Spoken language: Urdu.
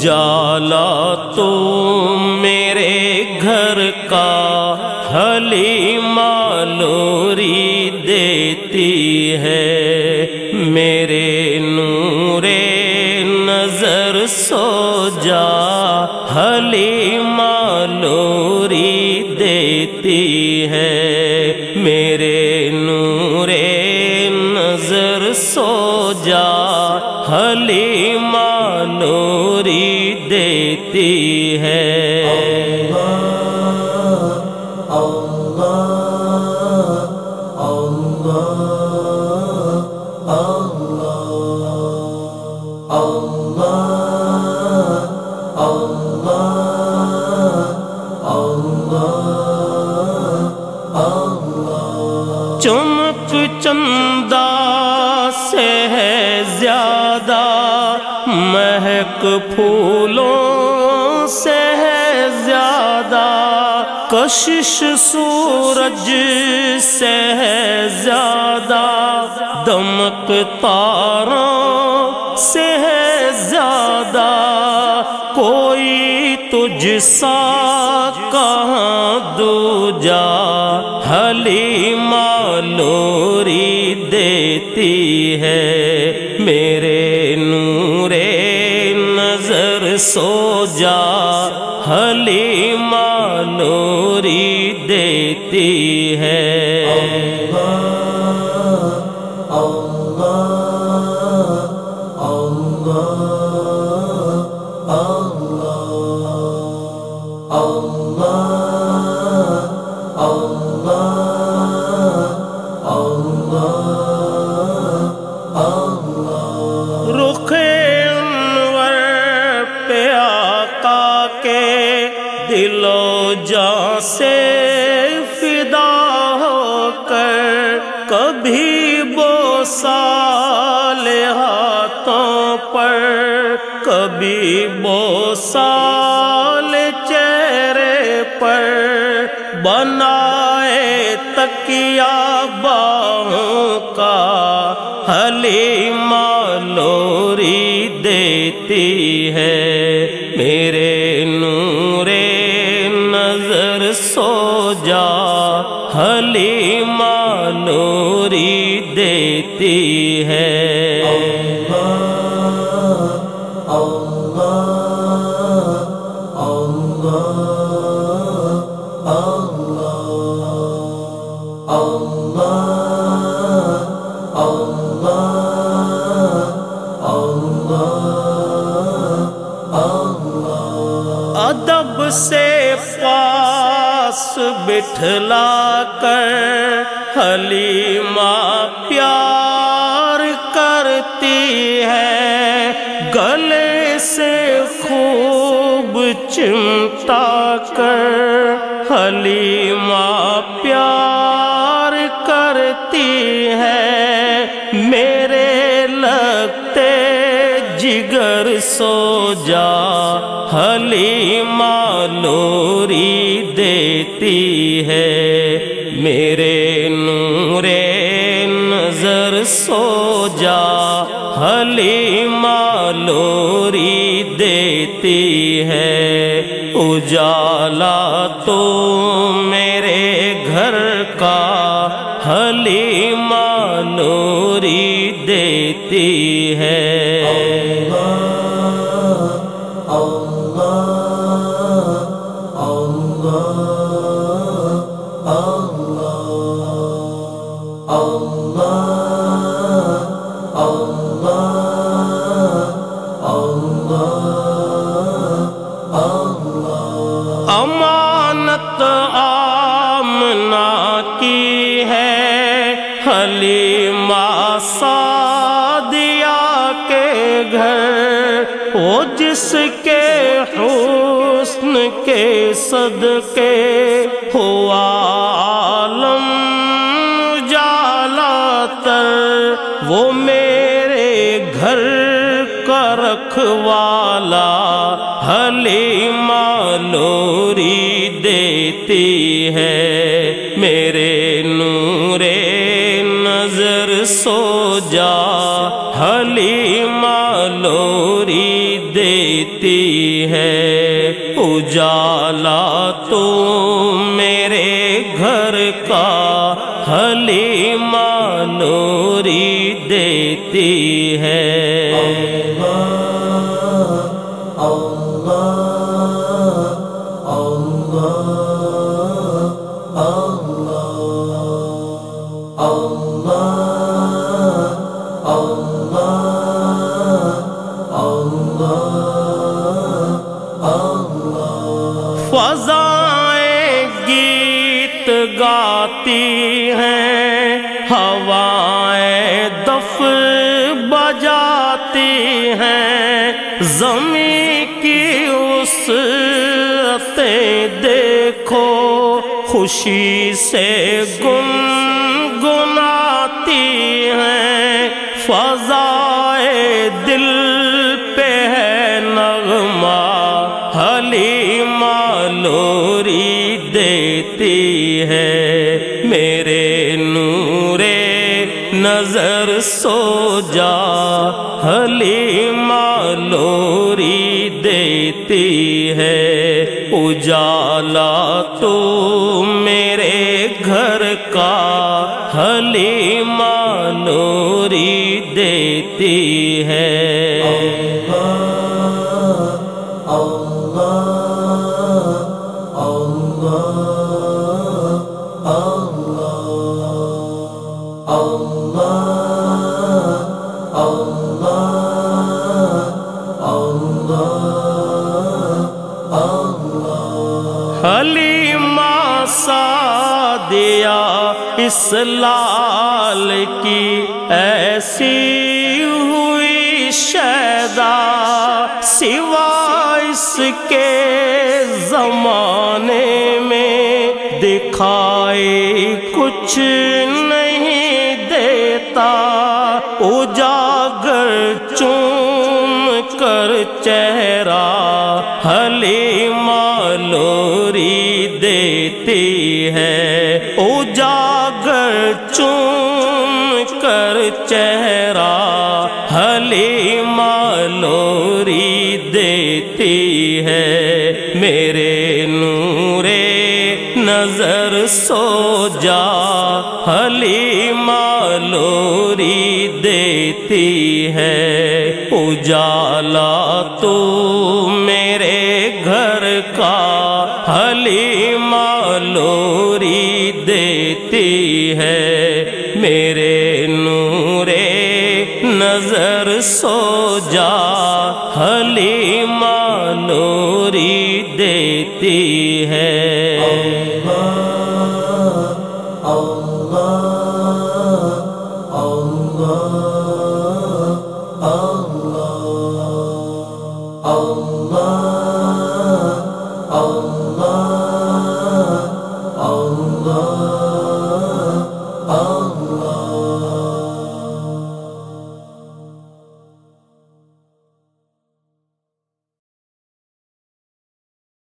اجالا تو سو جا حلی مالوری دیتی ہے میرے نور نظر سو جا حلی مالوری دیتی ہے چمک چندہ سے ہے زیادہ مہک پھولوں سے ہے زیادہ کشش سورج سے ہے زیادہ دمک تاروں سے ہے زیادہ کوئی تجھ سا کہاں دو جا حلی سو جا حلی نوری دیتی ہے رخ کبھی بو سال ہاتھوں پر کبھی بو سال چہرے پر بنائے تکیا باہوں کا حلی مالوری دیتی ہے۔ سے پاس بٹھلا کر حلیمہ پیار کرتی ہے۔ گلے سے خوب چمٹا کر حلیمہ مالوری دیتی ہے۔ میرے نور نظر سو جا۔ حلی مالوری دیتی ہے۔ اجالا تو میرے گھر کا حلی مالوری حلیمہ سادیا کے گھر وہ جس کے حسن کے صدقے ہوا عالم جالا تر وہ میرے گھر کا رکھوالا حلیمہ جا حلیمہ لوری دیتی ہے اجالا تو میرے گھر کا حلیمہ لوری دیتی ہے۔ فضائیں گیت گاتی ہیں ہوائیں دف بجاتی ہیں زمین کی اس دیکھو، خوشی سے گن گناتی ہیں فضائے لوری دیتی ہے۔ میرے نور نظر سو جا۔ حلیمہ لوری دیتی ہے۔ اجالا تو میرے گھر کا حلیمہ اس لال کی ایسی ہوئی شیدا سوا اس کے زمانے میں دکھائی کچھ نہیں دیتا۔ اجاگر چوم کر چہرہ چہرہ حلیمہ لوری دیتی ہے۔ میرے نور نظر سو جا حلیمہ لوری دیتی ہے۔ اجالا تو میرے حلیمہ نوری دیتی ہے۔ اللہ